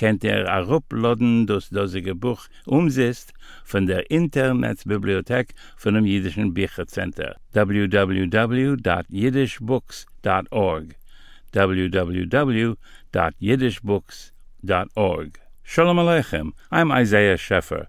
kennt er arupladen das dasige buch umsetzt von der internetbibliothek von dem jidischen bichercenter www.jidishbooks.org www.jidishbooks.org shalom aleichem i'm isaiah scheffer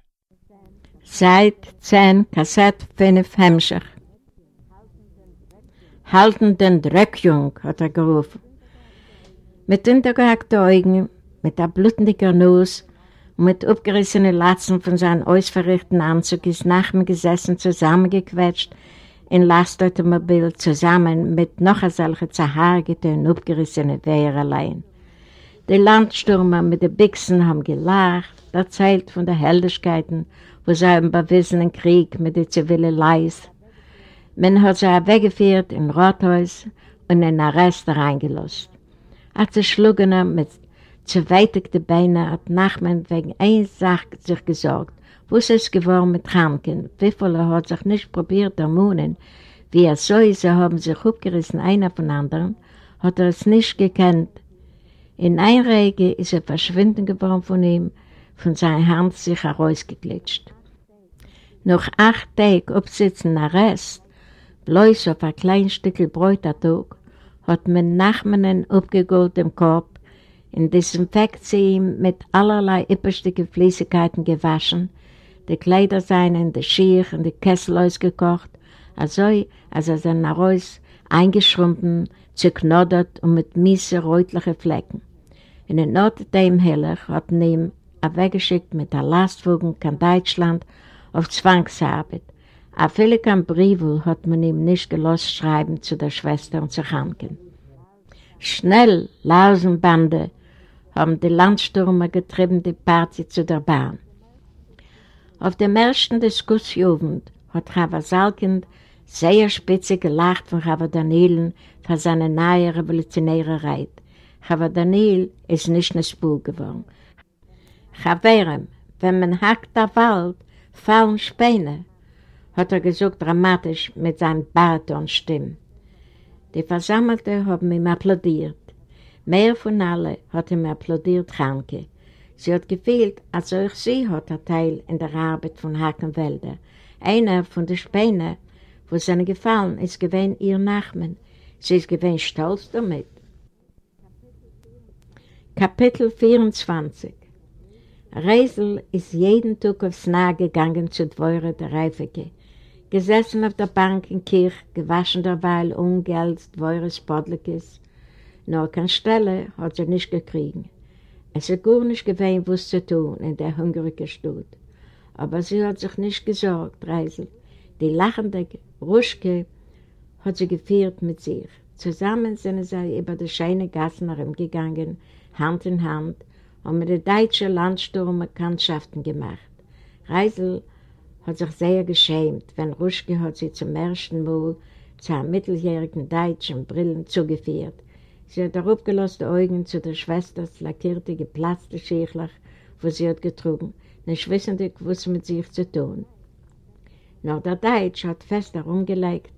Seit 10, Kassett 5, Hemmscher. Halten den Dreckjung, hat er gerufen. Mit untergehackten Augen, mit der blutenden Nuss und mit abgerissenen Latzen von seinem ausverrichten Anzug ist nach mir gesessen, zusammengequetscht in Lastautomobil, zusammen mit noch solchen zerhaargeten und abgerissenen Wehrerlein. Die Landstürmer mit den Bixen haben gelacht, erzählt von den Heldigkeiten wo sie haben bewiesen Krieg mit den zivilen Leis. Man hat sie weggeführt in Rathaus und in Arrest reingelost. Als sie schlugen mit zerweitigten Beinen hat Nachman wegen einer Sache sich gesorgt, wo es ist geworden mit Kranken, wie viele hat sich nicht probiert ermunen, wie er so ist, sie haben sich abgerissen, einer von anderen, hat er es nicht gekannt. In einer Rege ist er verschwinden geworden von ihm, von seiner Hand sich herausgeglitscht. Noch acht Tage absitzen Arrest, bloß auf ein kleines Stück Brot am hat man Nachmannen abgegolt im Korb, in Desinfektion mit allerlei üppigsten Flüssigkeiten gewaschen, die Kleider seien in der Schier und die Kessel ausgekocht, also als er sein Aros eingeschrumpen, zerknoddert und mit miese rötlichen Flecken. In der Nord-Dem Heller hat man ihm weggeschickt mit der Lastwagen kann Deutschland auf Zwangsarbeit. A viele kein Briefel hat man ihm nicht gelost schreiben zu der Schwester und zu Hanken. Schnell, Lausenbande, haben die Landstürmer getrieben die Party zu der Bahn. Auf dem ersten Diskussion hat Rava Salkind sehr spitzig gelacht von Rava Danielen für seine neue revolutionäre Reit. Rava Daniel ist nicht eine Spur geworden. Chaverem, wenn man hackt der Wald, fallen Späne, hat er gesagt dramatisch mit seinem Baritonstimm. Die Versammelte haben ihm applaudiert. Mehr von allen hat ihm applaudiert Hanke. Sie hat gefühlt, als auch sie hat ein Teil in der Arbeit von Hackenwälder. Einer von den Spänen, wo seine gefallen ist, gewesen ihr Nachmen. Sie ist gewesen stolz damit. Kapitel 24 Reisel ist jeden Tag aufs Nahe gegangen zu Dwöre der Reifeke. Gesessen auf der Bank in Kirch, gewaschen derweil Ungeld Dwöres Podlikes. Nur keine Stelle hat sie nicht gekriegt. Es ist gar nicht gewesen, was zu tun in der hungrigen Stadt. Aber sie hat sich nicht gesorgt, Reisel. Die lachende Ruschke hat sie geführt mit sich. Zusammen sind sie über die scheine Gassen herumgegangen, Hand in Hand, und mit den deutschen Landsturmen Bekanntschaften gemacht. Reisel hat sich sehr geschämt, wenn Ruschke hat sie zum ersten Mal zu einem mitteljährigen deutschen Brillen zugeführt. Sie hat darauf gelassen Augen zu der Schwesters lackierte, geplatzte Schächlach, wo sie hat getrunken, nicht wissendig, was mit sich zu tun. Nur der Deutsch hat fest herumgelegt,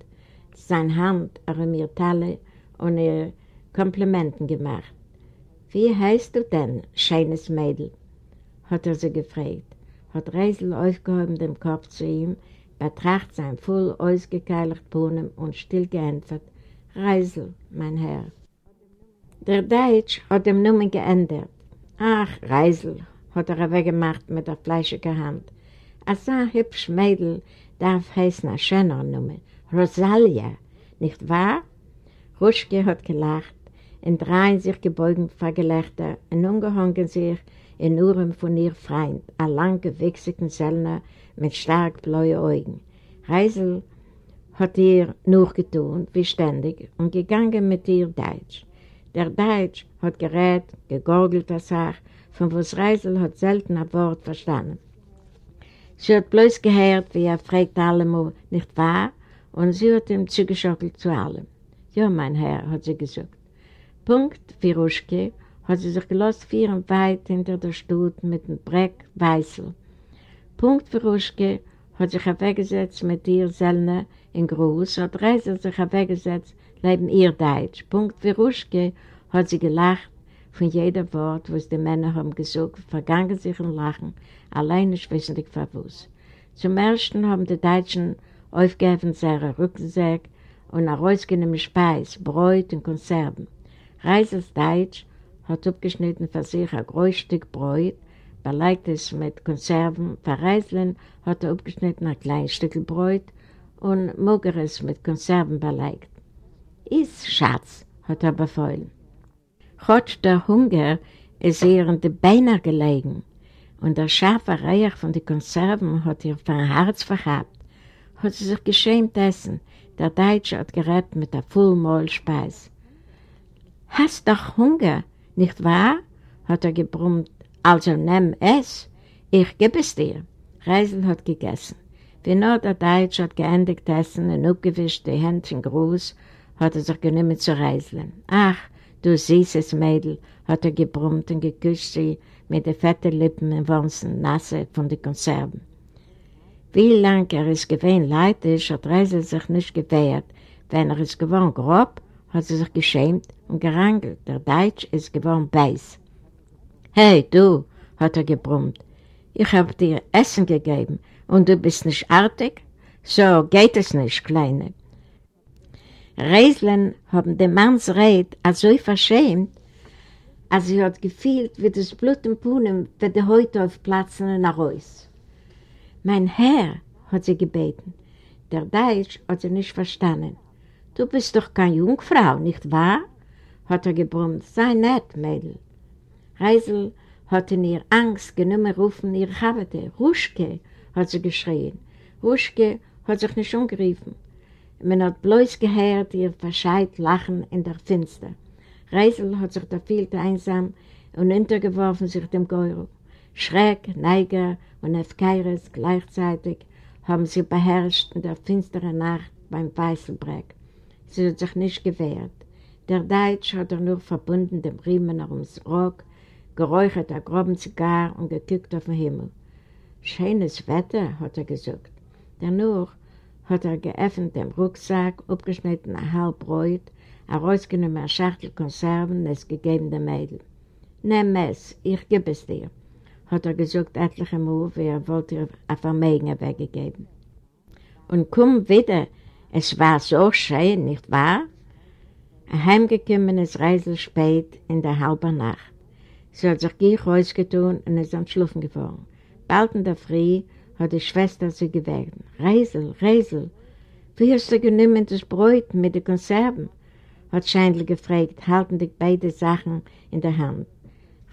seine Hand an ihr Talle und ihr Komplimenten gemacht. Wie heißt du denn, schönes Mädel? hat er sie gefragt. Hat Reisel aufgehoben den Kopf zu ihm, betracht sein voll ausgekeiligt Bohnen und still geantwortet, Reisel, mein Herr. Der Deutsch hat dem Numen geändert. Ach, Reisel, hat er weggemacht mit der fleischigen Hand. A so hübsch Mädel darf heißen ein schöner Numen. Rosalia, nicht wahr? Ruschke hat gelacht, in dreien sich gebeugen vor und umgehangen sich in Uhren von ihr Freund, ein lang gewechselten Sellner mit stark blauen Augen. Reisel hat ihr nur getun, wie ständig, und gegangen mit ihr Deutsch. Der Deutsch hat gerät, gegorgelt als Sach, von was Reisel hat selten ein Wort verstanden. Sie hat bloß gehört, wie er fragt allem, nicht wahr? Und sie hat ihm zugeschockelt zu allem. Ja, mein Herr, hat sie gesagt. Punkt, Firuschke, hat sie sich gelassen führen weit hinter der Stut mit dem Breck Weißel. Punkt, Firuschke, hat sich weggesetzt mit ihr Selne in Gruß, hat Reisel sich weggesetzt, neben ihr Deutsch. Punkt, Firuschke, hat sie gelacht, von jedem Wort, was die Männer haben gesagt, vergangen sich und lachen, allein nicht wissentlich verwusst. Zum Ersten haben die Deutschen aufgegeben seine Rückensäge und herausgenommen Speis, Bräut und Konserven. Reisels Deutsch hat abgeschnitten für sich ein großes Stück Bräut, beleidigt es mit Konserven, für Reiseln hat er abgeschnitten ein kleines Stück Bräut und Mogeres mit Konserven beleidigt. Iss, Schatz, hat er befohlen. Trotz der Hunger ist ihr in die Beine gelegen und der scharfe Reich von den Konserven hat ihr von Herz verhabt, hat sie sich geschämt essen. Der Deutsche hat gerät mit der Vollmahlspeis. Hast doch Hunger, nicht wahr? hat er gebrummt. Also nimm es, ich gebe es dir. Reisel hat gegessen. Wie nur der Deutsche hat geendigt essen und abgewischt die Händchen groß, hat er sich genommen zu reiseln. Ach, Du süßes Mädel, hat er gebrummt und geküsst sie mit den fetten Lippen und Wanzen nasse von den Konserven. Wie lang er es gewesen leid ist, hat Reisel sich nicht gewehrt. Wenn er es gewohnt grob, hat sie sich geschämt und gerangelt. Der Deutsch ist gewohnt beiß. Hey, du, hat er gebrummt, ich habe dir Essen gegeben und du bist nicht artig? So geht es nicht, Kleine. Reiseln haben den Manns Red so verschämt, als sie hat gefühlt, wie das Blut im Puhnen wird die Häute aufplatzen und nach Haus. Mein Herr, hat sie gebeten, der Deutsch hat sie nicht verstanden. Du bist doch keine Jungfrau, nicht wahr? hat er gebrummt. Sei nett, Mädel. Reisel hat in ihr Angst genommen rufen, ihr Habete. Ruschke, hat sie geschrien. Ruschke hat sich nicht umgerufen. Man hat bloß gehört ihr verscheit Lachen in der Finster. Reisel hat sich da viel einsam und untergeworfen sich dem Geurl. Schreck, Neiger und Efkeires gleichzeitig haben sie beherrscht in der finsteren Nacht beim Weißelbreck. Sie hat sich nicht gewehrt. Der Deutsch hat er nur verbunden dem Riemen ums Rock, geräuchert ein groben Zigar und gekickt auf den Himmel. Schönes Wetter, hat er gesagt. Danach hat er geöffnet den Rucksack, abgeschnitten ein halb Brot, herausgenommen eine Schachtel Konserven und es gegeben dem Mädel. Nimm es, ich gebe es dir, hat er gesagt etliche Mal, wie er wollte ihr ein Vermögen weggegeben. Und komm wieder, es war so schön, nicht wahr? Ein heimgekommenes Reisel spät in der halben Nacht. Sie hat sich gleich rausgetun und ist am Schlufen gefahren. Bald in der Früh hat die Schwester sie gewählt. Reisel, Reisel, wie hast du genommen das Brot mit den Konserven? hat Scheindl gefragt, halten dich beide Sachen in der Hand.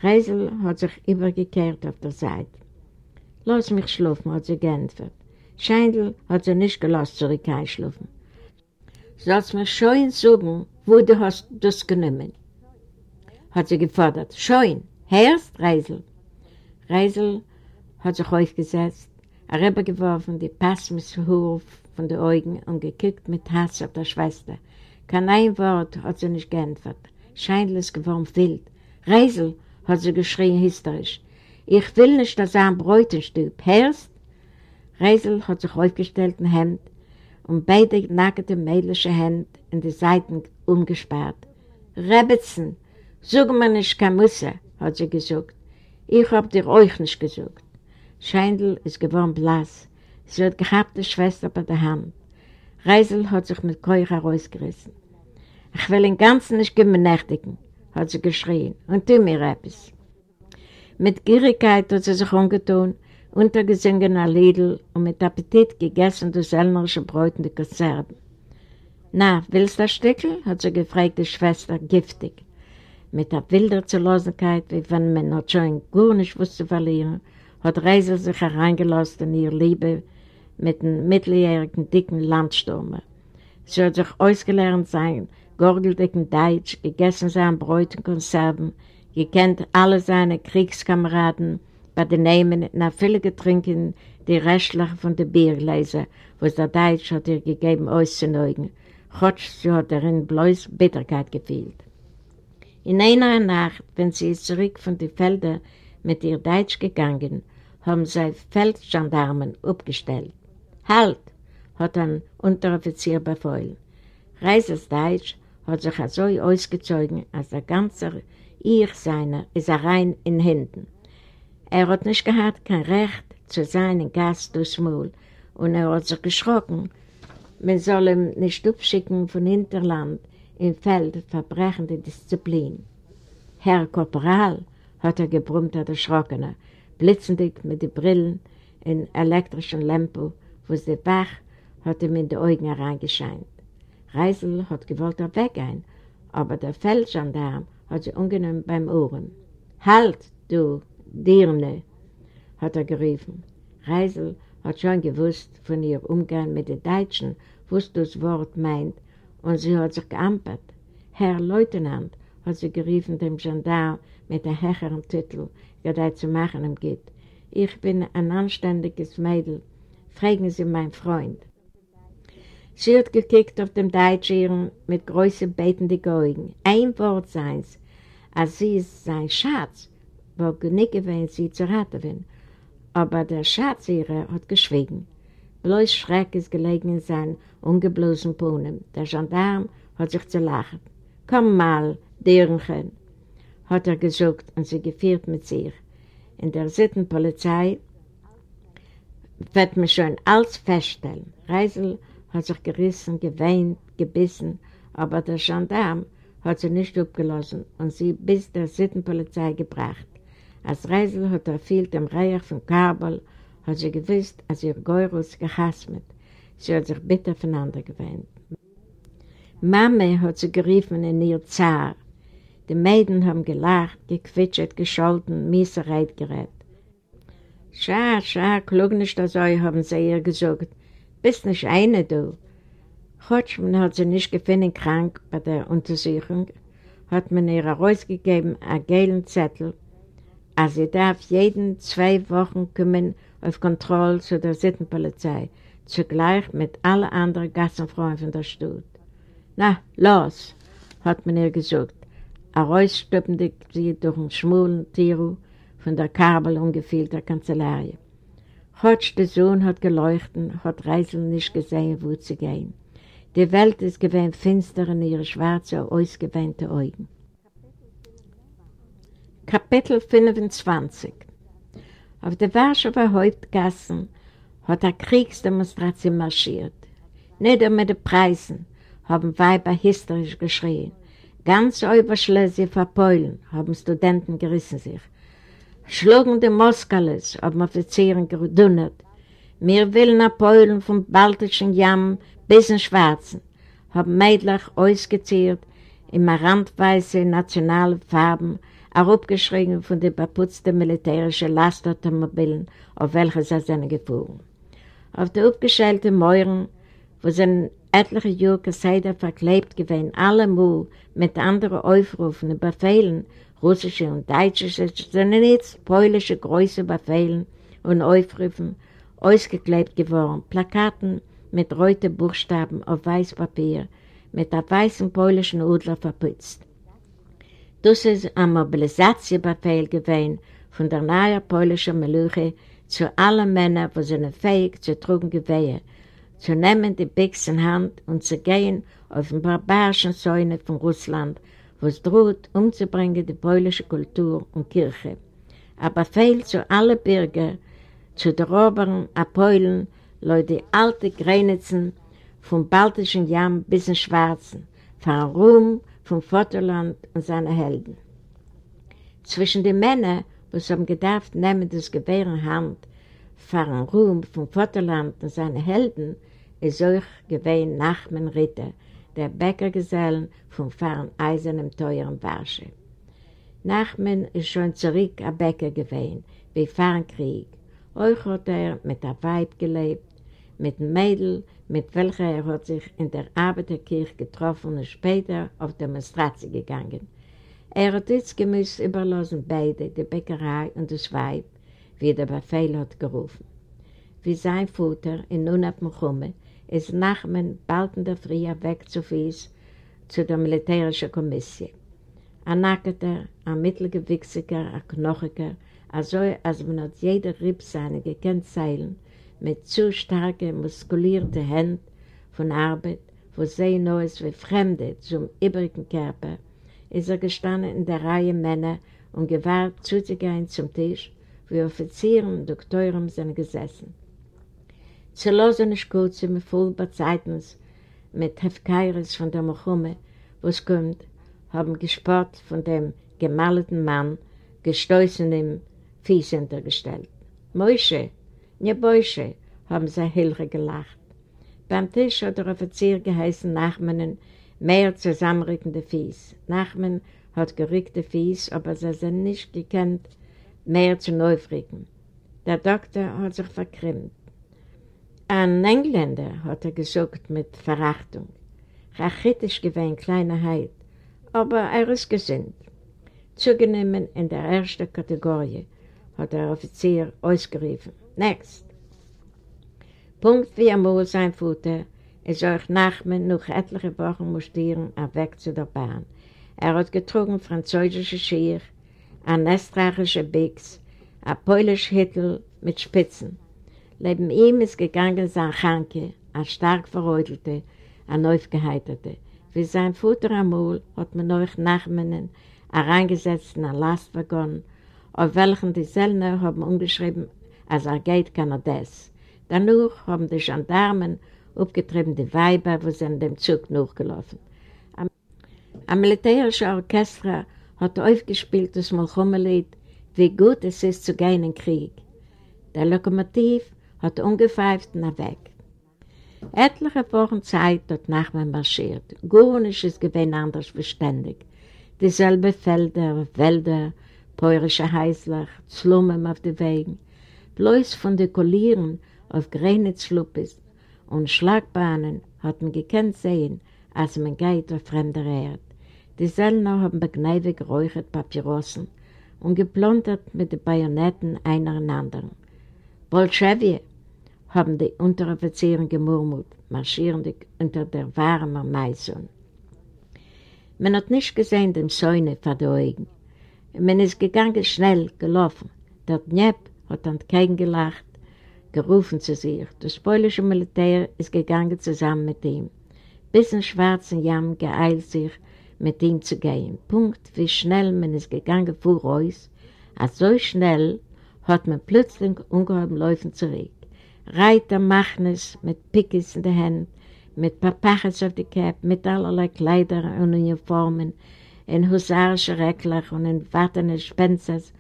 Reisel hat sich übergekehrt auf der Seite. Lass mich schlafen, hat sie geantwortet. Scheindl hat sie nicht gelassen zurück einschlafen. Sollst mir schön sagen, wo du hast das genommen? Hat sie gefordert. Schön, hörst, Reisel? Reisel hat sich aufgesetzt, herübergeworfen, die Passmisshur von den Augen und gekickt mit Hass auf der Schwester. Kein ein Wort hat sie nicht geantwortet. Scheinlich geworden wild. Reisel, hat sie geschrien hysterisch. Ich will nicht, dass er ein Bräutenstüb. Hörst? Reisel hat sich aufgestellt ein Hemd und beide nackte mädliche Hände in die Seiten umgesperrt. Rebetzen, sag mir nicht kein Musse, hat sie gesagt. Ich hab dir euch nicht gesagt. Scheindl ist geworden blass. Sie hat gehabt die Schwester bei der Hand. Reisel hat sich mit Keuch herausgerissen. Ich will den Ganzen nicht genächtigen, hat sie geschrien, und tu mir etwas. Mit Gierigkeit hat sie sich umgetan, untergesungen ein Liedl und mit Appetit gegessen das elnerische Brot und die Konserven. Na, willst du ein Stückel? hat sie gefragt, die Schwester, giftig. Mit der wilder Zerlosenkeit, wie wenn man noch schon gar nicht wusste verlieren, hat Reisel sich hereingelassen in ihr Liebe mit einem mitteljährigen, dicken Landsturmer. Sie hat sich ausgelernt sein, gorgeldicken Deutsch, gegessen sein Brot und Konserven, gekannt alle seine Kriegskameraden, bei den Namen nach viele getrinken die Restlichen von der Biergläser, was der Deutsch hat ihr gegeben auszuneugen. Gott, sie hat darin bloß Bitterkeit gefühlt. In einer Nacht, wenn sie zurück von den Feldern mit ihr Deutsch gegangen, haben sie Feldgendarmen aufgestellt. Halt, hat ein Unteroffizier befohlen. Reises Deutsch hat sich so ausgezogen, als der ganze Ich seiner ist rein in Händen. Er hat nicht gehabt kein Recht zu sein Gast durchs Maul und er hat sich geschrocken, man soll ihm nicht abschicken von Hinterland im Feld verbrechende Disziplin. Herr Korporal, hat er gebrummt, der Erschrockene, blitzendig mit den Brillen in elektrischen Lampen, wo sie wach hat ihm in die Augen hereingescheint. Reisel hat gewollt er weggehen, aber der Feldgendarm hat sie ungenommen beim Ohren. Halt, du Dirne, hat er gerufen. Reisel hat schon gewusst von ihr Umgang mit den Deutschen, was das Wort meint, und sie hat sich geampert. Herr Leutnant, hat sie gerufen dem Gendarm mit einem höheren Titel, der zu machen ihm geht. Ich bin ein anständiges Mädel. Fragen Sie meinen Freund. Sie hat gekickt auf dem Deutschieren mit großen betenden Augen. Ein Wort seins, als sie ist sein Schatz, wo nicht gewähnt, sie zu raten. Aber der Schatz ihrer hat geschwiegen. Bloß Schreck ist gelegen in seinen ungeblosen Pohnen. Der Gendarm hat sich zu lachen. Komm mal, Dürnchen, hat er gesagt und sie geführt mit sich. In der Sittenpolizei wird man schon alles feststellen. Reisel hat sich gerissen, geweint, gebissen, aber der Gendarm hat sie nicht abgelassen und sie bis der Sittenpolizei gebracht. Als Reisel hat er viel dem Reich von Kabel, hat sie gewusst, als ihr Geurus gehasmet. Sie hat sich bitter voneinander gewöhnt. Mama hat sie gerufen in ihr Zar. Die Mädchen haben gelacht, gequitscht, gescholten, Miesereit gerät. Schau, schau, klug nicht so, haben sie ihr gesagt. Bist nicht eine, du. Hotschmann hat sie nicht gefunden krank bei der Untersuchung, hat man ihr herausgegeben einen gelben Zettel, als sie darf jeden zwei Wochen kommen auf Kontrolle zu der Sittenpolizei, zugleich mit allen anderen Gassenfrauen von der Stadt. Na, los, hat man ihr gesagt. Herausstüppende sie durch einen schmulen Tiru von der Kabel ungefehlter Kanzellei. Hotsch, der Sohn, hat geleuchtet, hat Reisel nicht gesehen, wo sie gehen. Die Welt ist gewähnt finster in ihre schwarzen, ausgewähnten Augen. Kapitel 25 Auf der Warschauer Hauptgassen hat eine Kriegsdemonstration marschiert. Nicht mit den Preisen haben Weiber hysterisch geschrien. Ganz über Schlesien verpeulen haben Studenten gerissen sich. Schlugende Moskales haben Offizieren gedunnert. Wir wollen Polen vom Baltischen Jamm bis in Schwarzen, haben Mädlich ausgezehrt in randweiße nationale Farben, auch abgeschrieben von den beputzten militärischen Lastautomobilen, auf welche sie sind gefahren. Auf der aufgestellten Mauern, wo sind etliche Jahre Seider verklebt gewesen, alle Mal mit anderen Aufrufen und Befehlen, russische und deutsche, sondern jetzt polnische große Befehlen und Aufrufen, ausgeklebt geworden, Plakaten mit roten Buchstaben auf weiß Papier, mit einem weißen polnischen Udler verputzt. Das ist ein Mobilisatiebefehl gewesen von der neuen polnischen Meluche zu allen Männern, die sind fähig zu trugen Gewehre, zu nehmen die Bix in Hand und zu gehen auf den barbarischen Säune von Russland, wo es droht, umzubringen die polnische Kultur und Kirche. Aber fehl zu allen Bürgern, zu den Robern, Apolen, Leute alte Grenzen vom Baltischen Jamm bis in Schwarzen, von Ruhm, vom Vaterland und seinen Helden. Zwischen den Männern, die haben gedacht, nehmen das Gewehr in Hand, fahren Ruhm vom Vaterland und seinen Helden, ist euch gewesen Nachmen Ritter, der Bäckergesellen vom fahren eisernen teuren Warsche. Nachmen ist schon zurück ein Bäcker gewesen, wie fahren Krieg. Euch hat er mit der Weib gelebt, mit dem Mädel, mit welcher er hat sich in der Arbeiterkirche getroffen und später auf Demonstration gegangen. Er hat jetzt gemäß überlassen beide, die Bäckerei und das Weib, wie der Befehl hat gerufen. Wie sein Vater in Nunab Mochumme ist Nachmen bald in der Früh weg zu Fies zu der militärischen Kommission. Ein Nacketer, ein Mittelgewichsiger, ein Knochiger, also als man hat jeder Ripp seine gekannt zeilen, mit zu starken, muskulierten Händen von Arbeit, wo sehen nur es wie Fremde zum übrigen Körper, ist er gestanden in der Reihe Männer und gewahrt zuzugehen zum Tisch, wie Offizieren und Doktoren sind gesessen. Zu losen ist kurz im Fulber Zeitens mit Hefkeiris von der Mochumme, wo es kommt, haben gespart von dem gemalten Mann, gestoßen im Fies hintergestellt. Moische, ne Boische, haben sie Hilfe gelacht. Beim Tisch hat der Offizier geheißen Nachmanen mehr zusammenrückende Fies. Nachman hat gerückte Fies, aber sie sind nicht gekannt, mehr zu neufrigen. Der Doktor hat sich verkrimmt. Ein Engländer, hat er gesagt mit Verachtung. Rachitisch gewesen, kleine Heid, aber er ist gesinnt. Zugenommen in der ersten Kategorie, hat der Offizier ausgerufen. Next. Punkt wie einmal sein Futter, ist euch Nachmen noch etliche Wochen mustieren weg zu der Bahn. Er hat getrunken französische Schier, ein österreichische Bix, ein polische Hittel mit Spitzen. Neben ihm ist gegangen sein Chanke, ein stark verreutelte, ein aufgeheiterte. Wie sein Futter amul hat man euch Nachmenen hereingesetzt in einen Lastwaggon, auf welchen die Sellner haben umgeschrieben, als er geht, kann er das. Danach haben die Gendarmen aufgetrieben die Weiber, wo sie in dem Zug nachgelaufen. Ein militärischer Orchester hat aufgespielt das Malchumelied, wie gut es ist zu gehen in Krieg. Der Lokomotiv hat ungepfeift nach weg. Etliche Wochen Zeit nach mir marschiert. Gurnisch ist gewesen anders verständig. Dieselbe Felder, Wälder, peurische Heißlach, Slummen auf den Wegen. Bloß von den Kollieren auf Grenitzschluppes und Schlagbahnen hat man gekannt sehen, als man geht auf fremder Erde. Die Sellner haben begneidig geräuchert Papierossen und geplontert mit den Bajonetten einer an anderen. Bolschewie, haben die Unteroffiziere gemurmelt, marschierend unter der warmen Maison. Man hat nicht gesehen dem Säune vor den Augen. Man ist gegangen schnell, gelaufen. Der Dnep hat an kein gelacht, gerufen zu sich. Das polnische Militär ist gegangen zusammen mit ihm. Bis in schwarzen Jamm geeilt sich, mit ihm zu gehen. Punkt, wie schnell man ist gegangen vor uns, als so schnell hat man plötzlich ungeheuer Läufen zurück. Reiter machen es mit Pickes in der Hand, mit Papaches auf die Cap, mit allerlei Kleider und Uniformen, in husarische Reckler und in wartende Spenzers,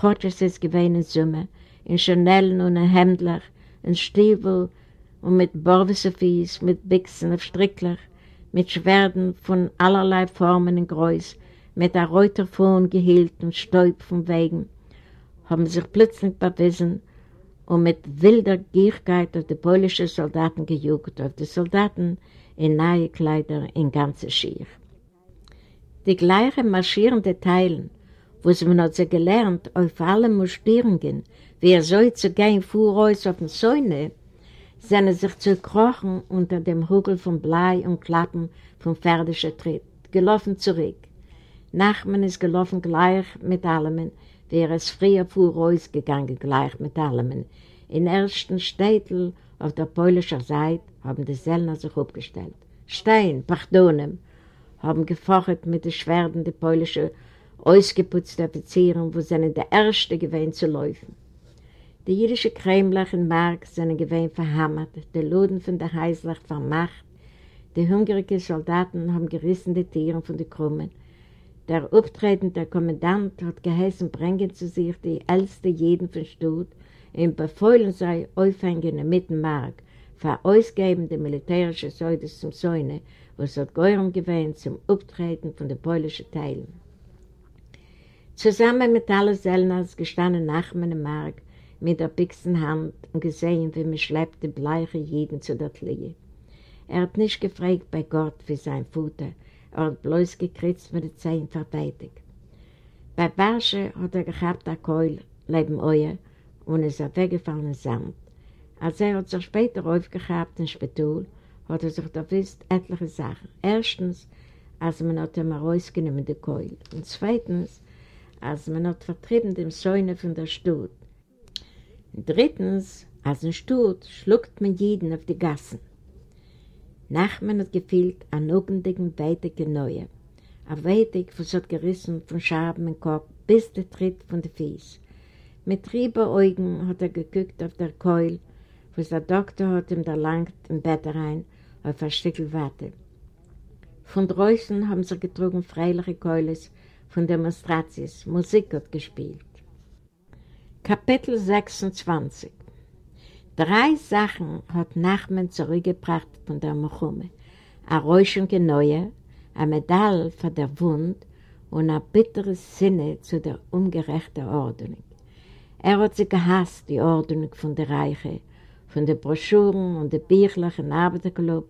Chotsches ist gewähne Summe, in Chanellen und in Hemdler, in Stiefel und mit Borwisefies, mit Bixen auf Strickler, mit Schwerden von allerlei Formen und Größ, mit der Reuter vorn gehielt und Stäub vom Wegen, haben sich plötzlich bewiesen, und mit wilder Gierigkeit auf die polnischen Soldaten gejuckt, auf die Soldaten in neue Kleider in ganze Schier. Die gleichen marschierenden Teilen, sie man hat sie gelernt, auf alle Mustierungen, wie er soll zu gehen voraus auf den Säune, sind sich zu krochen unter dem Hügel von Blei und Klappen vom pferdischen Tritt, gelaufen zurück. Nachman ist gelaufen gleich mit allem, wäre es früher vorausgegangen, gleich mit allem. In ersten Städten auf der polnischen Seite haben die Sellner sich aufgestellt. Stein, Pardonem, haben gefochert mit den Schwerden der polnischen ausgeputzten Offizieren, wo sie der Erste gewähnt zu laufen. Die jüdische Kremlach in Mark sind gewähnt verhammert, die Luden von der Heißlach vermacht, die hungrigen Soldaten haben gerissen die Tiere von den Krummen, der auftretende Kommandant hat geheißen, bringen zu sich die älteste jeden von Stutt und befeuillen sei aufhängen im Mittenmark für ausgebende militärische Säude zum Säune, was hat Geuren gewähnt zum Auftreten von den polnischen Teilen. Zusammen mit allen Sellners gestanden Nachmen im Mark mit der Hand und gesehen, wie man schleppt die bleiche Jeden zu der Klie. Er hat nicht gefragt bei Gott für sein Futter, er hat bloß gekritzt mit den Zehen verteidigt. Bei Barsche hat er gehabt der Keul, leben euer, und ist er weggefallen in Sand. Als er hat sich später aufgehabt in Spitul, hat er sich da wisst etliche Sachen. Erstens, als man hat ihm rausgenommen die Keul. Und zweitens, als man hat vertrieben dem Säune von der Stutt. Drittens, als ein Stutt schluckt man jeden auf die Gassen. Nachman hat gefühlt an augenblicken weitige Neue. Ein weitig, was hat gerissen von Schaben im Kopf bis der Tritt von den Fies. Mit trieber Augen hat er geguckt auf der Keul, was der Doktor hat ihm da langt im Bett rein auf ein Stückel Warte. Von draußen haben sie getrunken freiliche Keules von Demonstrations, Musik hat gespielt. Kapitel 26 Drei Sachen hat Nachman zurückgebracht von der Mochume. Ein Räuschen Neue, eine Medaille für der Wund und ein bitteres Sinne zu der ungerechten Ordnung. Er hat sich gehasst, die Ordnung von der Reiche, von den Broschüren und den Büchern im Arbeiterclub,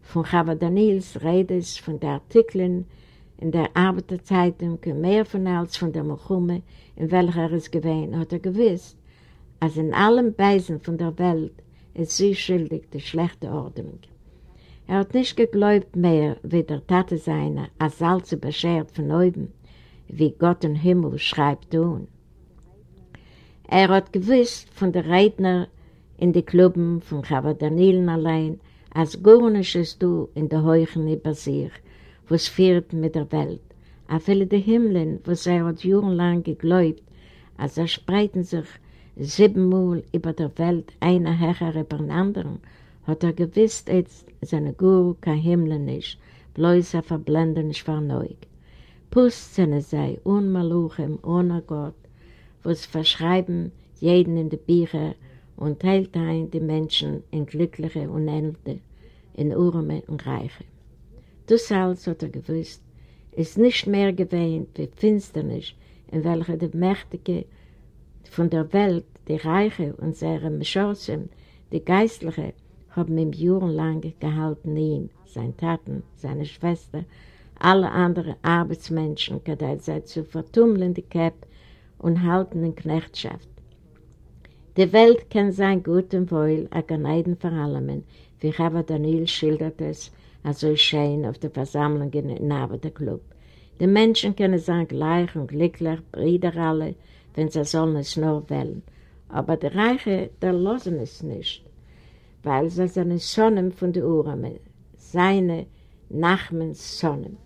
von Chava Daniels Redes, von den Artikeln in der Arbeiterzeitung, mehr von als von der Mochume, in welcher er es gewähnt, hat er gewusst, als in allen Beisen von der Welt ist sie schuldig die schlechte Ordnung. Er hat nicht geglaubt mehr, wie der Tate seiner, als Salz beschert von oben, wie Gott im Himmel schreibt tun. Er hat gewusst von den Redner in den Klubben von Chava Danielen allein, als gar ist du in der Heuchen über sich, was führt mit der Welt. A viele der Himmeln, was er hat jahrelang geglaubt, als er spreiten sich siebenmal über der Welt einer Herr über den anderen, hat er gewusst, jetzt seine Guru kein Himmel nicht, bloß er verblendet nicht verneuig. Pust seine sei, unmaluchem, ohne Gott, was verschreiben jeden in die Bücher und teilt ein die Menschen in glückliche und Ende, in Urme und Reiche. Das alles hat er gewusst, ist nicht mehr gewähnt wie Finsternis, in welcher die Mächtige von der Welt, die Reiche und seine Meschossen, die Geistliche, haben ihm jahrelang gehalten, ihm, seine Taten, seine Schwester, alle anderen Arbeitsmenschen, gedeiht sei zu vertummeln die Käpp und halten in Knechtschaft. Die Welt kann sein gut und wohl, a Ganeiden vor allem, wie Chava Daniel schildert es, also schön auf der Versammlung in der Club. Die Menschen können sein gleich und glücklich, Brüder alle, wenn sie sollen es nur wählen. Aber die Reiche, der losen es nicht, weil sie seine Sonnen von den Uhren, seine Nachmens Sonnen.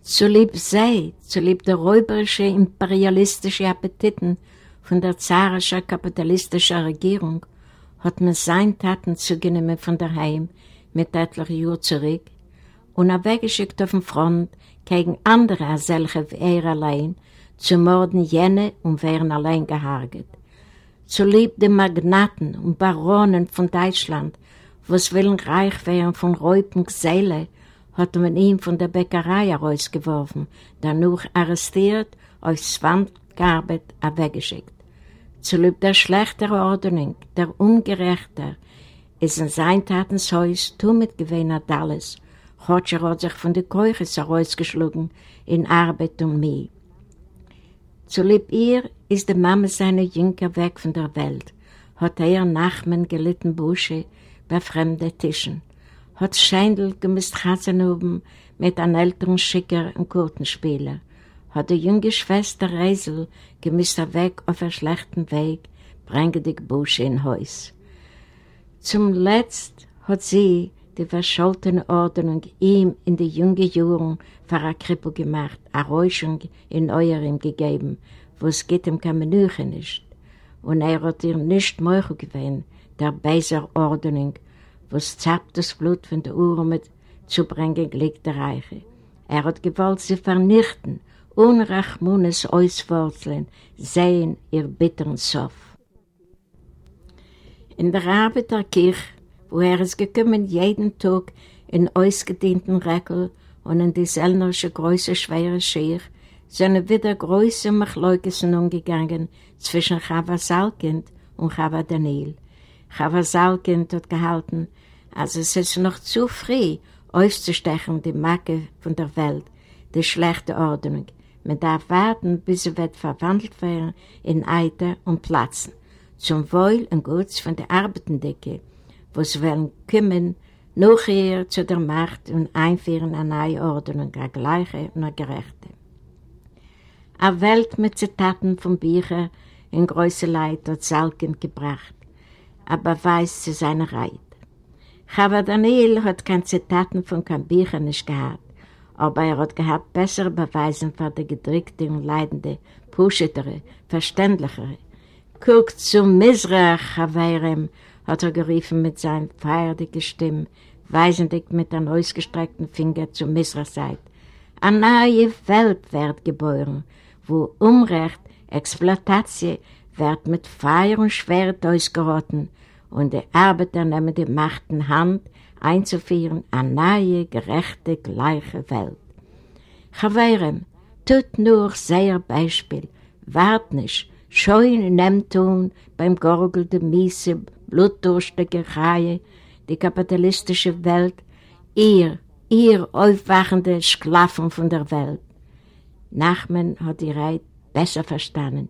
Zu lieb sei, zu lieb der räuberische, imperialistische Appetiten von der zarischen kapitalistischen Regierung, hat man sein Taten zugenommen von daheim mit etlichen Jahren zurück und er weggeschickt auf den Front gegen andere als solche wie er allein, zu morden jene und werden allein geharget. Zu lieb den Magnaten und Baronen von Deutschland, was willen reich wären von Räuben und Geselle, hat man ihn von der Bäckerei herausgeworfen, danach arrestiert, auf gearbeitet, weggeschickt. Zulieb der schlechter Ordnung, der ungerechter, ist in sein Tatenshäus tumit gewesen alles. Hotscher hat sich von den Keuches herausgeschlagen in Arbeit und Mie. Zulieb ihr ist die Mama seiner Jünker weg von der Welt, hat er Nachmen gelitten Busche bei fremden Tischen hat Scheindl gemisst Hasen oben mit einem älteren Schicker und Kurtenspieler, hat die junge Schwester Reisel gemisst weg auf einen schlechten Weg, bringe die Busche in Haus. Zum Letzt hat sie die verscholtene Ordnung ihm in die jungen Jahren für eine Krippe gemacht, eine Räuschung in eurem gegeben, wo es geht ihm keine Menüche nicht. Und er hat ihr nicht möglich gewesen, der Beiser Ordnung was zappt das Blut von der Uhr mit zu bringen, liegt der Reiche. Er hat gewollt sie vernichten, unrachmunes Auswurzeln, sehen ihr bitteren Sof. In der Arbeiterkirche, wo er ist gekommen jeden Tag in ausgedienten Reckel und in die selnerische große, schwere Schier, sind wieder große Machleukesen umgegangen zwischen Chava Salkind und Chava Daniel. Chava Salkind hat gehalten, also es ist noch zu früh, auszustechen die Macke von der Welt, die schlechte Ordnung. Man darf warten, bis sie wird verwandelt werden in Eiter und Platzen, zum Wohl und Guts von der Arbeitendicke, wo sie werden kommen, nachher zu der Macht und einführen eine neue Ordnung, eine gleiche und eine gerechte. Eine Welt mit Zitaten von Büchern in große Leid hat Salken gebracht, aber weiß zu seiner Reit. Chava Daniel hat keine Zitaten von keinem Bücher nicht gehabt, aber er hat gehabt bessere Beweise für die gedrückte und leidende, puschetere, verständlichere. Guckt zum Misrach, Chaverem, hat er gerufen mit seiner feierlichen Stimme, weisendig mit einem ausgestreckten Finger zum Misrach Seite. Eine neue Welt wird geboren, wo Umrecht, Exploitation wird mit Feuer und Schwert ausgerotten und die Arbeiter nehmen die Macht in Hand, einzuführen eine neue, gerechte, gleiche Welt. Chaverem, tut nur sehr Beispiel, wart nicht, schön nehmt tun beim Gorgel der Miese, blutdurstige Reihe, die kapitalistische Welt, ihr, ihr aufwachende Sklaven von der Welt. Nachman hat die Reit besser verstanden,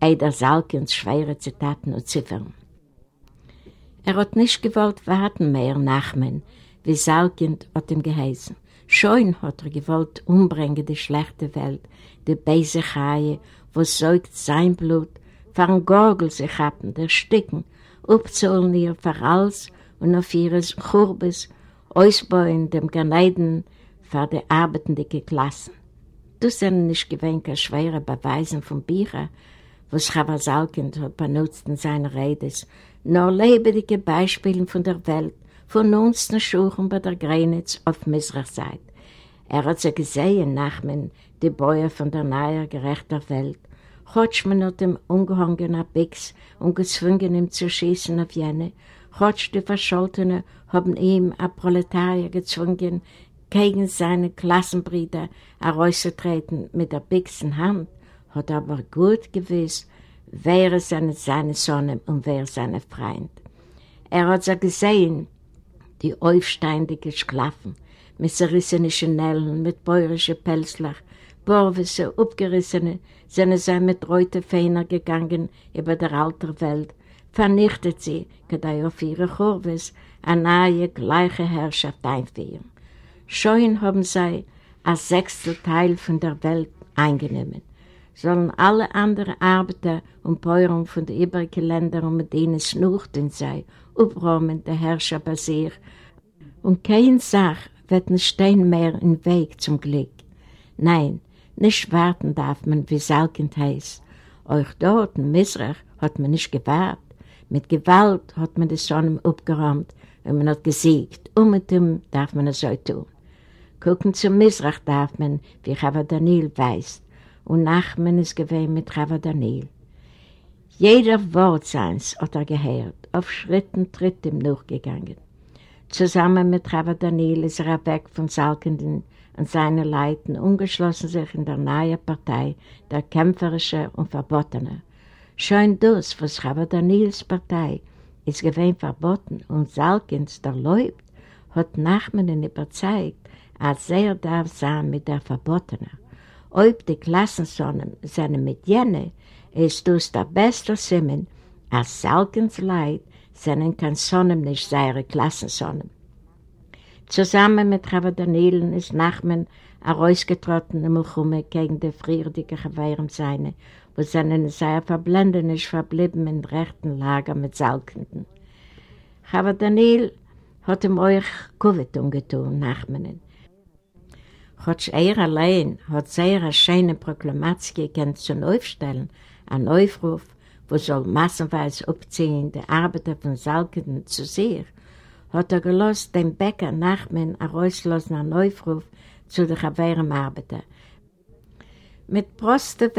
Eider Salkens schwere Zitaten und Ziffern. Er hat nicht gewollt warten mehr, Nachmen, wie Salkind hat ihm geheißen. Schon hat er gewollt umbringen die schlechte Welt, die böse Chaie, wo säugt sein Blut, fahren Gorgel sich ab und ersticken, upzolen ihr alles und auf ihres Churbes, ausbauen dem Ganeiden für die arbeitende Klassen. Das sind nicht gewöhnt schwere Beweisen von Büchern, was Chava Salkind hat benutzt in seinen Redes, nur lebendige Beispiele von der Welt, von uns nach Schuchen bei der Grenitz auf Misrachseite. Er hat sie gesehen, Nachmen, die Bäuer von der nahe gerechter Welt. Hotsch man hat ihm ungehangen ab Bix und gezwungen, ihm zu schießen auf jene. Hotsch die Verscholtene haben ihm ein Proletarier gezwungen, gegen seine Klassenbrüder herauszutreten mit der Bix in Hand, hat aber gut gewiss, wer seine, seine Sonne und wer seine Freund. Er hat sie gesehen, die aufsteindige Sklaven, mit zerrissenen Schnellen, mit bäuerischen Pelzlach, Borwisse, abgerissene, sind sie mit Reute Feiner gegangen über der alten Welt, vernichtet sie, gedei auf ihre Chorwes, eine neue, gleiche Herrschaft einführen. Schon haben sie ein Sechstelteil von der Welt eingenommen sollen alle anderen Arbeiter und Bäuerin von den übrigen Ländern, um mit denen es schnuchten sei, aufräumen der Herrscher Basir. Und keine Sache wird nicht stehen mehr im Weg zum Glück. Nein, nicht warten darf man, wie Salkend heißt. Euch dort in Misrach hat man nicht gewahrt. Mit Gewalt hat man die Sonne abgeräumt und man hat gesiegt. Und mit dem darf man es so tun. Gucken zum Misrach darf man, wie Chava Daniel weiß und Nachmen ist gewesen mit Rava Daniel. Jeder Wort seins hat er gehört, auf Schritten Tritt ihm nachgegangen. Zusammen mit Rava Daniel ist er weg von Salkenden und seine Leuten ungeschlossen sich in der neuen Partei, der kämpferische und verbotene. Schon das, was Rava Daniels Partei ist gewesen verboten und Salkens der Leut, hat Nachmen überzeugt, als er darf sein mit der Verbotene ob die Klassensonnen seine mit jene, ist das der beste Simen, als Salkens Leid seinen Sonnen nicht seine Klassensonnen. Zusammen mit Rabbi Danielen ist Nachmen herausgetrotten im Milchume gegen die frierdige Gewehren seine, wo seine sehr verblenden ist verblieben in rechten Lager mit Salkenden. Rabbi Daniel hat ihm euch Covid umgetun, Nachmenen. Hat er allein hat sehr eine schöne Proklamatie gekannt zum Aufstellen, ein Aufruf, wo soll massenweise abziehen die Arbeiter von Salkenden zu sich, hat er gelost den Bäcker Nachmen herauslassen einen Aufruf zu den Arbeiter. Mit prosten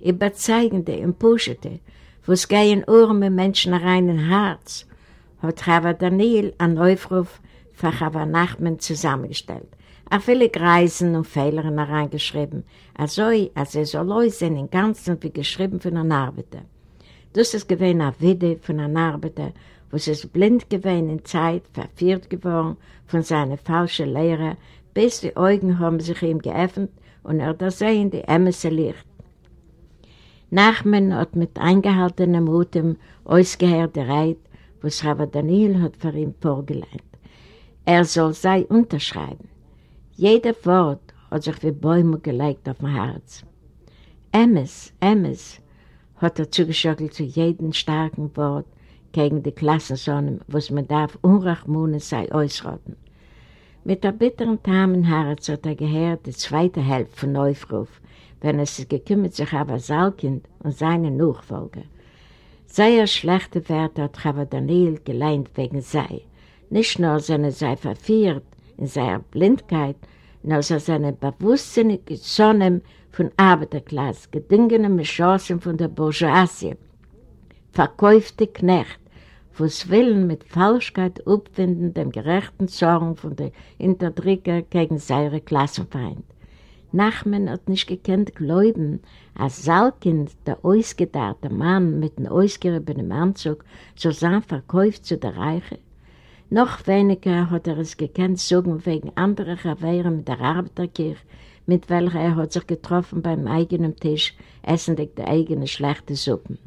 überzeugende und pushete, wo es gehen arme Menschen rein in Herz, hat Chava Daniel einen Aufruf für Chava Nachman zusammengestellt. Auch viele Reisen und Fehler hereingeschrieben, also als er so leusen im Ganzen wie geschrieben von einer Arbeiter. Das ist gewesen ein Video von einer Arbeiter, wo es blind gewesen in Zeit, verführt geworden von seiner falschen Lehre, bis die Augen haben sich ihm geöffnet und er da sehen die Ämse Licht. Nachmen hat mit eingehaltenem Mutem ausgehört der Reit, was Rabbi Daniel hat für ihn vorgelegt. Er soll sei unterschreiben. Jeder Wort hat sich wie Bäume gelegt auf mein Herz. Emmes, Emmes, hat er zugeschockelt zu jedem starken Wort gegen die Klassensonne, was man darf unrachmunen sei ausrotten. Mit der bitteren Tamenherz hat er gehört die zweite Hälfte von Neufruf, wenn es sich gekümmert sich aber Salkind und seine Nachfolger. Sehr schlechte Werte hat Chava Daniel geleint wegen sei. Nicht nur seine sei verführt in seiner Blindheit, nur seine bewusstsinnige Sonne von Arbeiterklasse, gedingene Chancen von der Bourgeoisie, verkäufte Knecht, was Willen mit Falschkeit abfinden dem gerechten Zorn von der Interdrücker gegen seine Klassenfeind. Nachmen hat nicht gekannt glauben, als Salkind, der ausgedachte Mann mit dem ausgeriebenen Anzug, so sein verkauft zu der Reiche. Noch weniger hat er es gekannt sagen wegen anderer Chavere mit der Arbeiterkirche, mit welcher er hat sich getroffen beim eigenen Tisch, essen die eigene schlechte Suppen.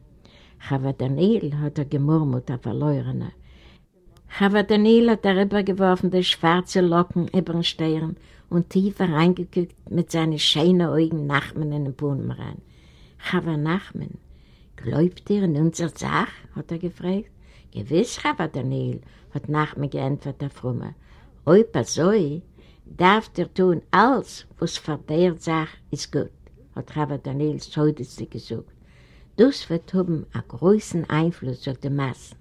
Chava Daniel hat er gemurmelt, der Verlorene. Chava Daniel hat darüber geworfen, die schwarze Locken über den Stirn und tiefer reingeguckt mit seinen schönen Augen Nachmen in den Brunnen rein. Chava Nachmen, glaubt ihr in unser Sach? hat er gefragt. Gewiss, Chava Daniel, hat Nachmen geantwortet, der Frumme. Opa so, darf ihr tun alles, was für der Sache ist gut, hat Chava Daniel so gesagt. Das wird haben einen großen Einfluss auf die Massen.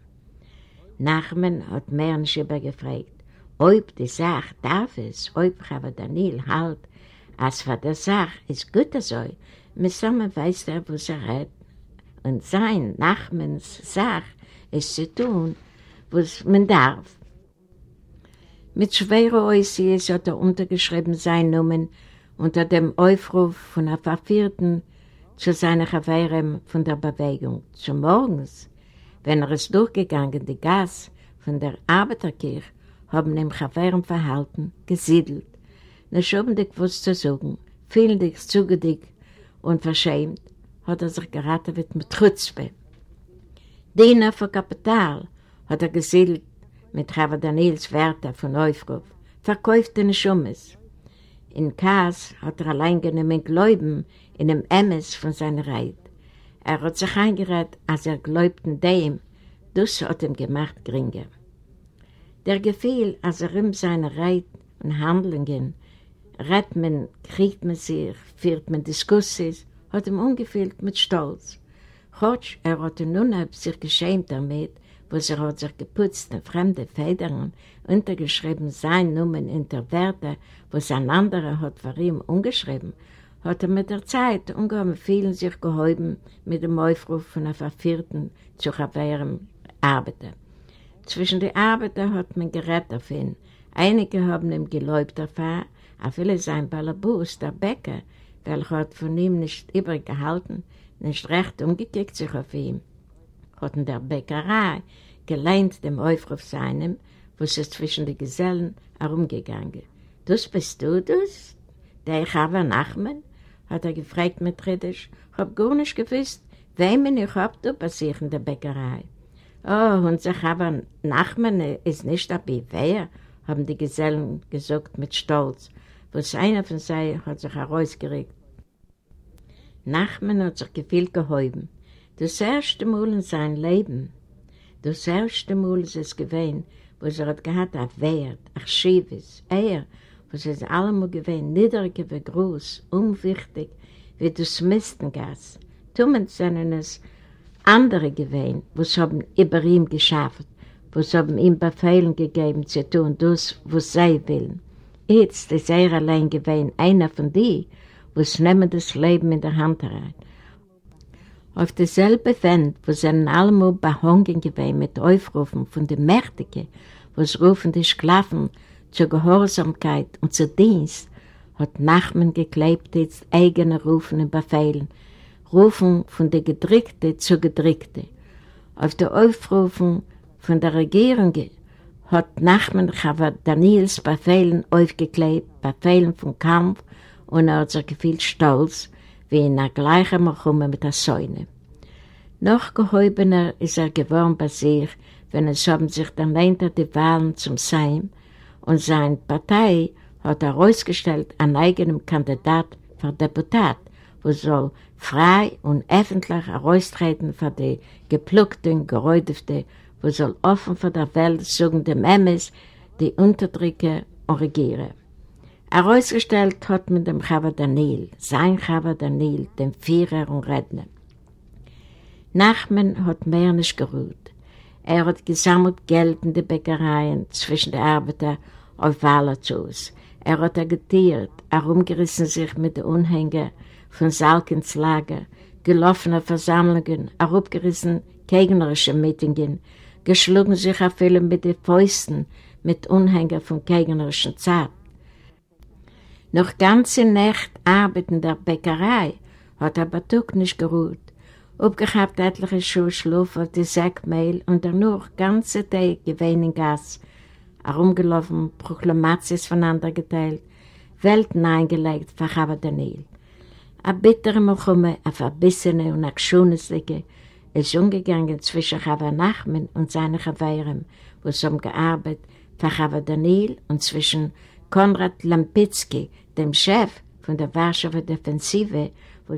Nachmen hat Mernschieber gefragt, ob die Sache darf es, ob Chava Daniel halt, als für die Sache ist gut so, mit Sommer weiß er, was er hat. Und sein Nachmens Sache ist zu tun, was man darf. Mit schwerer Äußerung hat er untergeschrieben sein Namen unter dem Aufruf von einer vervierten zu seiner Chaverem von der Bewegung. Zum Morgens, wenn er es durchgegangen, die Gas von der Arbeiterkirche, haben ihm Chaverem verhalten, gesiedelt. Nicht haben die gewusst zu sagen, vielen dich zugedickt und verschämt, hat er sich geraten mit Trutzpe. Diener für Kapital hat er gesiedelt mit Chava Daniels Wärter von Neufruf, verkauft den Schummes. In Kaas hat er allein genommen Gläuben in dem Emmes von seiner Reit. Er hat sich eingerät, als er gläubten dem, das hat ihm gemacht geringer. Der Gefühl, als er in seiner Reit und Handlungen rät man, kriegt man sich, führt man Diskussis, hat ihm ungefüllt mit Stolz. Chotsch, er hat nun sich geschämt damit, was er hat sich geputzt in fremde Federn, untergeschrieben sein Nummern in der Werte, was ein anderer hat für ihn umgeschrieben, hat er mit der Zeit ungeheuer vielen sich geholfen mit dem Aufruf von einer Vervierten zu ihrem Arbeiter. Zwischen den Arbeiter hat man gerettet auf ihn. Einige haben ihm geläubt davon, auch viele sein Balabus, der Bäcker, welcher hat von ihm nicht übrig gehalten, nicht recht umgekickt sich auf ihn. Hat in der Bäckerei geleint dem Aufruf seinem, was ist zwischen den Gesellen herumgegangen. Das bist du das? Der ich habe Nachmen? hat er gefragt mit Riddisch. Ich hab gar nicht gewusst, wem ich hab da bei in der Bäckerei. Oh, unser Chava Nachman ist nicht dabei. Wer? haben die Gesellen gesagt mit Stolz, was einer von sei hat sich herausgeregt. Nachman hat sich gefühlt gehäuben. Das erste Mal in seinem Leben, das erste Mal ist es gewesen, wo er hat gehabt, ein Wert, ein Schiebes, er, was es allemal gewesen, niedriger wie groß, unwichtig, wie das Mistengas. Tummen sind es andere gewesen, was haben über ihm geschafft, was haben ihm Befehlen gegeben zu tun, das, was sie wollen. Jetzt ist er allein gewesen, einer von die, was nehmen das Leben in der Hand herein. Auf derselben Wand, wo sie allemal behangen gewesen mit Aufrufen von den Mächtigen, was rufen die Sklaven zur Gehorsamkeit und zu Dienst, hat Nachmen geklebt jetzt eigene Rufen und Befehlen, Rufen von der Gedrückte zu Gedrückte. Auf der Aufrufen von der Regierung hat Nachman Chava Daniels Befehlen aufgeklebt, Befehlen vom Kampf und er hat sich gefühlt stolz, wie in der gleichen Machumme mit der Säune. Noch gehäubener ist er geworden bei sich, wenn es haben sich dann hinter die Wahlen zum Seim und seine Partei hat er ausgestellt einen eigenen Kandidat für Deputat, wo soll frei und öffentlich heraustreten für die gepluckten, geräudefte, wo soll offen für der Welt sagen dem Emmes, die Unterdrücke und regieren. Herausgestellt hat mit dem Chava Daniel, sein Chava Daniel, dem Führer und Redner. Nachmen hat mehr nicht geruht. Er hat gesammelt Geld in die Bäckereien zwischen den Arbeitern auf Wallerzus. Er hat agitiert, herumgerissen sich mit den Unhängen von Salkens Lager, gelaufene Versammlungen, herabgerissen gegnerische Meetingen, geschlagen sich auf viele mit den Fäusten mit Unhängen von gegnerischen Zeit. Noch ganze Nacht arbeiten der Bäckerei hat er Batuk nicht geruht, abgehabt etliche Schuhe Schlaf die Säckmehl und danach ganze Tage gewesen in Gas, herumgelaufen, Proklamations voneinander geteilt, Welten eingelegt Chava Daniel. A bittere Milchumme, a verbissene und a geschunneslige, ist umgegangen zwischen Chava Nachmen und seinen Chavayram, wo sie haben gearbeitet für Chava Daniel und zwischen Konrad Lampitzki, dem Chef von der Warschauer Defensive, wo,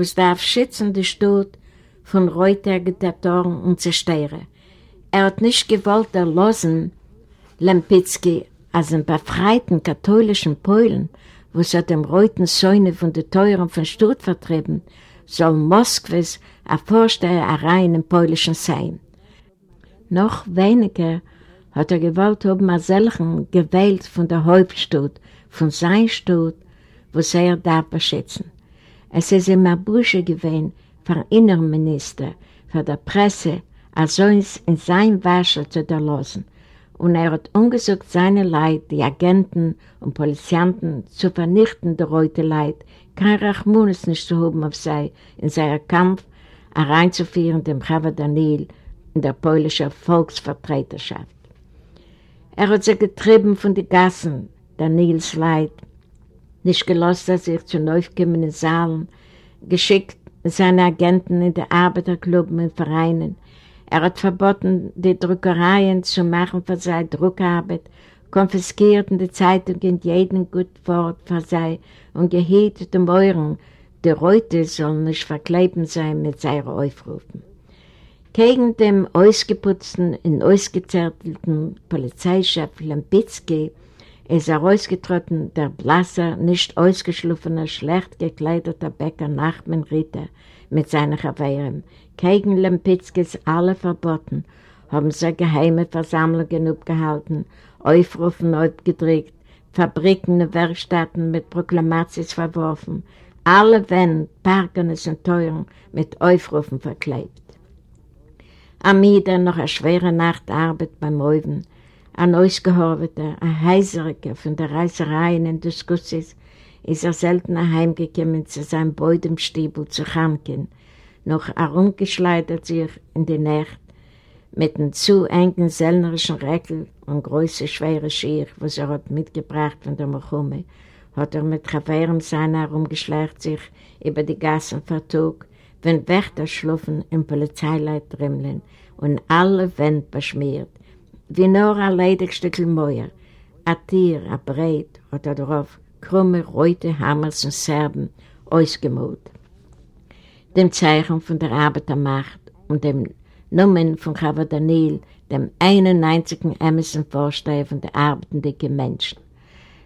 es darf schützen die Stadt von Reuteragitatoren und Zerstörer. Er hat nicht gewollt erlosen, Lampitzki, als einen befreiten katholischen Polen, wo sie dem reuten Säune von den Teuren von Stutt vertrieben, soll Moskwes ein Vorsteher rein im polnischen sein. Noch weniger hat er gewollt haben, als solchen gewählt von der Hauptstadt, von sein Stadt, wo sie er darf beschützen. Es ist immer Bursche gewesen, für Innenminister, für die Presse, als sonst in sein Waschel zu erlassen und er hat ungesucht seine Leid, die Agenten und Polizianten, zu vernichten der Reute Leid, kein Rachmunis nicht zu haben auf sei, in seinem Kampf hereinzuführen dem Chava Daniel in der polnischen Volksvertreterschaft. Er hat sich getrieben von den Gassen, Daniels Leid, nicht gelassen, sich zu neufkommenden Saalen, geschickt seine Agenten in die Arbeiterclubs und Vereinen, er hat verboten, die Druckereien zu machen für seine Druckarbeit, konfiskierten die Zeitungen jeden gut Wort für sei und gehielt dem Euren, die Reute sollen nicht verkleben sein mit seinen Aufrufen. Gegen den ausgeputzten und ausgezertelten Polizeichef Lampitzki ist er ausgetrotten, der blasser, nicht ausgeschliffene, schlecht gekleideter Bäcker Nachman Ritter mit seinen Gewehren, gegen Lempitzkes alle verboten, haben sie geheime Versammlungen abgehalten, Aufrufen aufgedrückt, Fabriken und Werkstätten mit Proklamations verworfen, alle Wände, Parken und Teuren mit Aufrufen verklebt. Am Mittag noch eine schwere Nachtarbeit beim Oven, ein Ausgehorbeter, ein Heiseriger von der Reisereien und Diskussis, ist er selten heimgekommen zu seinem Beudemstiebel zu Chamkin, noch herumgeschleudert sich in die Nacht mit einem zu engen sellnerischen Reckel und große schwere Schier, was er hat mitgebracht von der Mochume, hat er mit Chaverem sein herumgeschleicht sich über die Gassen vertug, wenn Wächter schlufen im Polizeileit drimmeln und alle Wände beschmiert, wie nur ein ledig Stückchen Mäuer, ein Tier, ein Breit, hat er darauf krumme, reute Hammers und Serben ausgemalt dem Zeichen von der Arbeitermacht und dem Namen von Chava Daniel, dem 91. Emerson-Vorsteher von der arbeitenden Menschen.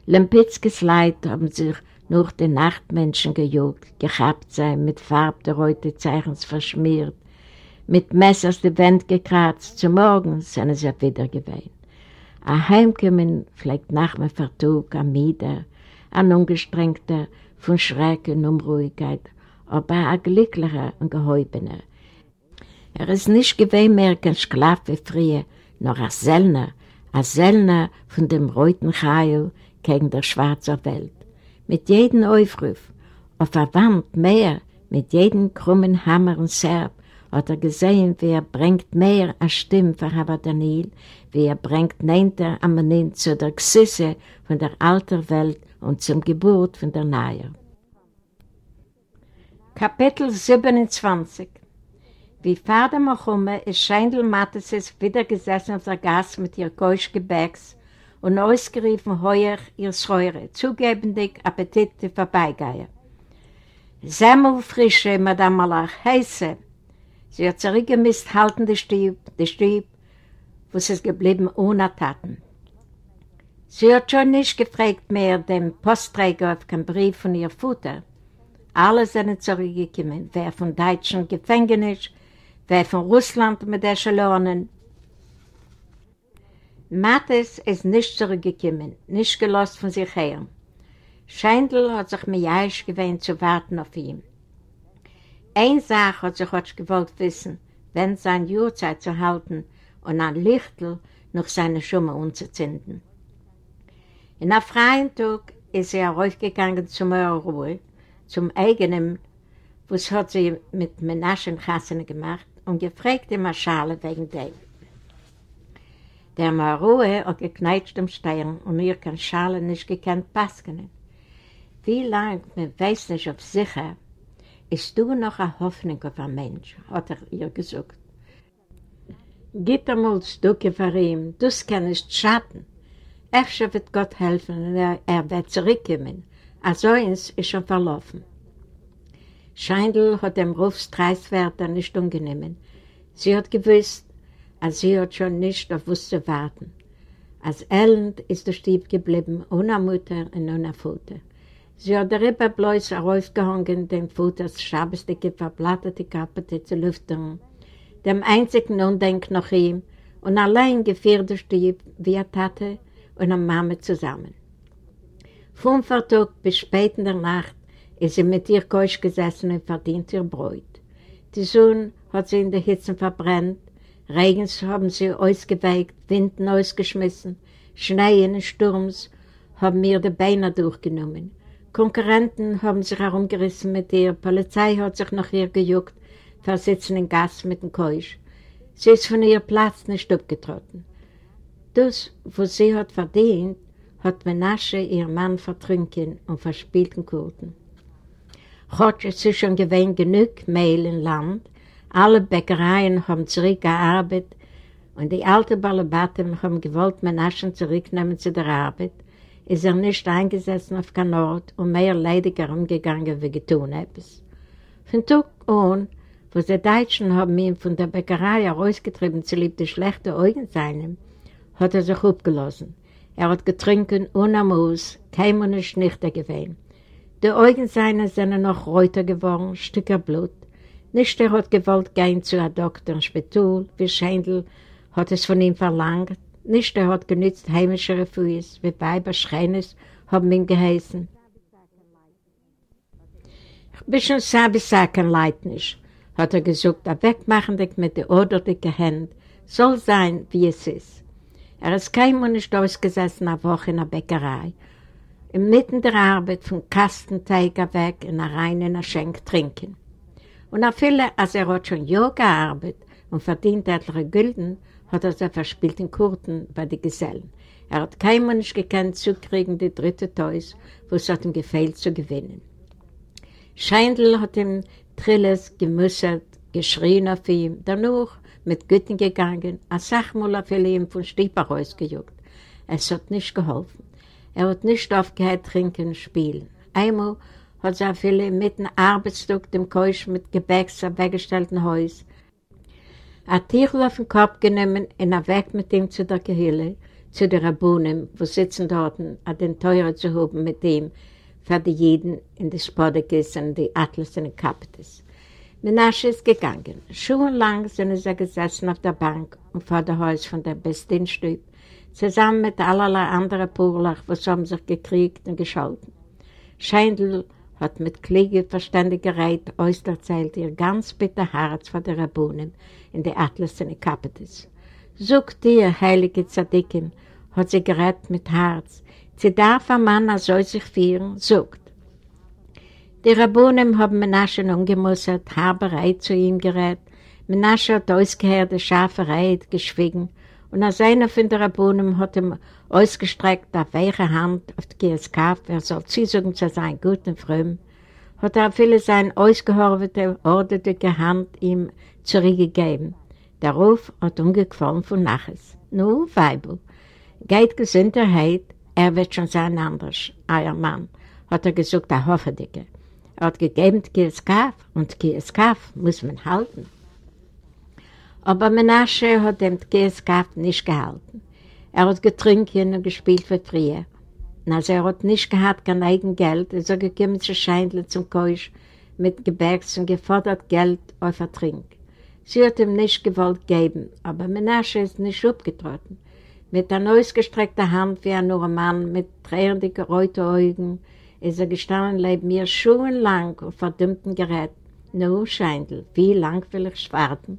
Lempitzkes Leid haben sich durch die Nachtmenschen gejuckt, gehabt sein, mit Farb der Reute Zeichens verschmiert, mit Messers die Wände gekratzt, zum Morgen sind sie wieder gewesen. Ein Heimkommen pflegt nach mir Vertug, ein Mieder, ein Ungestrengter von Schreck und Unruhigkeit, aber ein glücklicher und gehäubener. Er ist nicht gewesen mehr kein Sklav wie früher, noch ein Sellner, als Sellner von dem roten Chayel gegen der schwarzen Welt. Mit jedem Aufruf, auf der Wand mehr, mit jedem krummen Hammer und Serb, hat er gesehen, wie er bringt mehr als Stimme für Hava Daniel, wie er bringt Neinter am zu der Gsisse von der alten Welt und zum Geburt von der Neue. Kapitel 27 Wie Vater Mochumme ist Scheindl Mathesis wieder gesessen auf der Gas mit ihr Keuschgebäcks und ausgeriefen heuer ihr Schreure, zugebendig Appetite vorbeigeier. Semmel frische, Madame Malach, heiße, Sie hat zurückgemisst, halten die Stieb, die Stieb, wo sie ist geblieben ohne Taten. Sie hat schon nicht gefragt mehr dem Postträger auf keinen Brief von ihr Futter. Alle sind zurückgekommen, wer von deutschen Gefängnis, wer von Russland mit der Schalonen. Mathis ist nicht zurückgekommen, nicht gelost von sich her. Scheindl hat sich mir jaisch gewöhnt zu warten auf ihn. Eine Sache hat sich heute gewollt wissen, wenn seine Jurzeit zu halten und ein Lichtel noch seine Schumme umzuzünden. In einem freien Tag ist er raufgegangen zum Ruhe, zum eigenen, was hat sie mit Menaschen Chassene gemacht und gefragt die Marschale wegen dem. Der Maruhe hat gekneitscht im Stein und ihr kann Schale nicht gekannt passen. Wie lange, man weiß nicht auf sicher, ist du noch eine Hoffnung auf einen Mensch, hat er ihr gesagt. Gib einmal Stücke für ihn, das kann nicht schaden. Efter wird Gott helfen und er, er wird zurückkommen. Also eins ist schon verlaufen. Scheindl hat dem Rufstreiswärter nicht ungenommen. Sie hat gewusst, als sie hat schon nicht auf was zu warten. Als Elend ist der Stieb geblieben, ohne Mutter und ohne Vater. Sie hat darüber bloß herausgehangen, den Futters schabestige, verblattete Kappe zu lüften, dem einzigen Undenk nach ihm und allein geführt der Stieb wie eine Tate und eine Mama zusammen. Vom Tag bis spät in der Nacht ist sie mit ihr Keusch gesessen und verdient ihr Bräut. Die Sonne hat sie in der Hitze verbrennt, Regens haben sie ausgeweicht, Winden ausgeschmissen, Schnee und Sturms haben mir die Beine durchgenommen. Konkurrenten haben sich herumgerissen mit ihr, Polizei hat sich nach ihr gejuckt, versitzen in Gas mit dem Keusch. Sie ist von ihr Platz nicht abgetrotten. Das, was sie hat verdient, hat Menasche ihr Mann vertrunken und verspielten Kurten. Hat es sich schon gewähnt genug Mehl im Land, alle Bäckereien haben zurückgearbeitet und die alten Balabatten haben gewollt Menaschen zurücknehmen zu der Arbeit, ist er nicht eingesessen auf kein Ort und mehr leidig herumgegangen wie getan etwas. Von Tag an, wo die Deutschen haben ihn von der Bäckerei herausgetrieben, zu lieb die schlechten Augen seinem, hat er sich abgelassen. Er hat getrunken ohne Maus, kein und nicht nüchter gewesen. Die Augen seiner sind noch reuter geworden, Stücke Blut. Nicht er hat gewollt gehen zu einem Doktor im Spital, wie Schendl hat es von ihm verlangt, nicht er hat genützt heimische Refuis, wie Weiber Schreines haben ihn geheißen. Ich bin schon Sabi sagen, Leid nicht, hat er gesagt, er wegmachendig mit der ordentlichen Hand, soll sein, wie es ist. Er ist kein nicht ausgesessen eine Woche in der Bäckerei, im Mitten der Arbeit vom Kastenteiger weg in einer reinen Schenk trinken. Und er viele, als er hat schon Jahr gearbeitet und verdient etliche Gülden, hat er sich verspielt in Kurten bei den Gesellen. Er hat kein Mensch gekannt zu kriegen, die dritte Teus, wo es hat ihm gefehlt zu gewinnen. Scheindl hat ihm Trilles gemüssert, geschrien auf ihm, danach mit Gütten gegangen, ein Sachmul auf ihm von Stieper rausgejuckt. Es hat nicht geholfen. Er hat nicht aufgehört, trinken spielen. Einmal hat sie viele mit einem Arbeitsstück dem Keusch mit Gebäcks weggestellten Haus ein Tichel auf den Kopf genommen und er weg mit ihm zu der Gehille, zu den Rabunen, wo sitzen dort, an den Teuer zu haben mit ihm, für die Jeden in die Spodekis und die Atlas und die Kapitis. Menasche ist gegangen. Schuhenlang sind sie gesessen auf der Bank und vor dem Haus von der Bestinstüb, zusammen mit allerlei anderen Purlach, was haben sich gekriegt und gescholten. Scheindl hat mit Kliege Verständigereit auserzählt ihr ganz bitter Herz von der Rabunen in der Atlas und Kapitis. Sogt dir, heilige Zadikim, hat sie gerät mit Herz, sie darf ein Mann so sich führen, sogt. Die Rabunen haben Menasche ungemussert, bereit zu ihm gerät, Menasche hat ausgehört, die Schaferei geschwiegen, und als einer von den Rabunen hat ihm ausgestreckt auf weiche Hand auf die GSK, er soll zusagen zu sein guten Frömm, hat er viele seine ausgehorvete, ordentliche Hand ihm zurückgegeben. Der Ruf hat umgefallen von Naches. Nu, Weibel, geht Gesundheit, er wird schon sein anders, euer Mann, hat er gesagt, der Hoffedicke. Er hat gegeben GSK und GSK muss man halten. Aber Menasche hat dem GSK nicht gehalten. Er hat getrunken und gespielt Frier. Und als er hat nicht gehabt kein eigen Geld, ist er gekommen zu Scheindle zum Keusch mit Gebäcks und gefordert Geld auf er Trink. Sie hat ihm nicht gewollt geben, aber Menasche ist nicht abgetreten. Mit einer ausgestreckten Hand wie ein Mann mit tränendicken Reuteaugen ist er gestanden neben mir schuhenlang auf verdimmten Gerät. Nur Scheindl, wie lang will ich schwarten?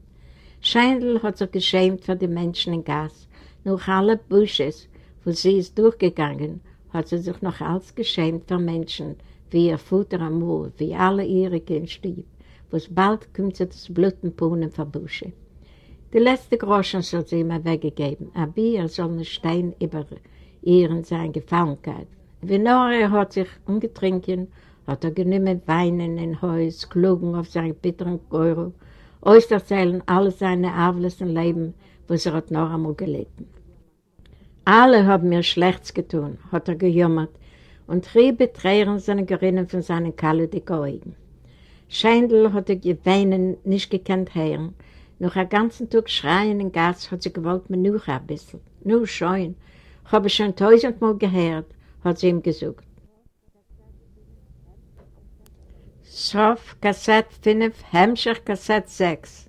Scheindl hat sich geschämt für die Menschen im Gas. Nach allen Busches, wo sie ist durchgegangen, hat sie sich noch alles geschämt für Menschen, wie ihr Futter am Mund, wie alle ihre Kindstieb, es bald kommt sie das Blutenpunen verbusche. Die letzte Groschen soll sie immer weggegeben, aber er soll nicht stehen über ihren seine Gefallenkeit. Wie nur er hat sich umgetrinken, hat er genommen Weinen in Haus, klugen auf seinen bitteren Geuro, auserzählen alle seine arvlosen Leben, was er hat noch einmal gelitten. Alle haben mir Schlechtes getan, hat er gejummert, und Triebe Tränen seine Gerinnen von seinen kalten Augen. Scheindl hat er geweinen nicht gekannt hören, noch einen ganzen Tag schreien im Gas hat sie gewollt mir nur ein bisschen. Nur habe ich schon tausendmal gehört, hat sie ihm gesagt. Sof, Kassett 5, Hemmschicht, Kassett 6.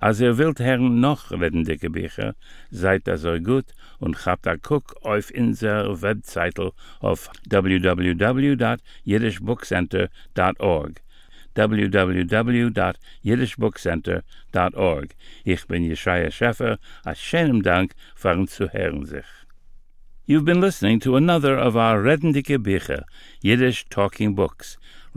Als ihr wilt hern noch redende Gebücher, seid da so gut und habt da guck auf inser Webseite auf www.jiddishbookcenter.org www.jiddishbookcenter.org Ich bin Jeschaya Scheffer, a schönem Dank fahren zu hören sich. You've been listening to another of our Redendike Bücher, Yiddish Talking Books,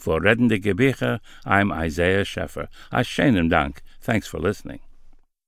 For Reddende Gebicher, I'm Isaiah Scheffer. A schönen Dank. Thanks for listening.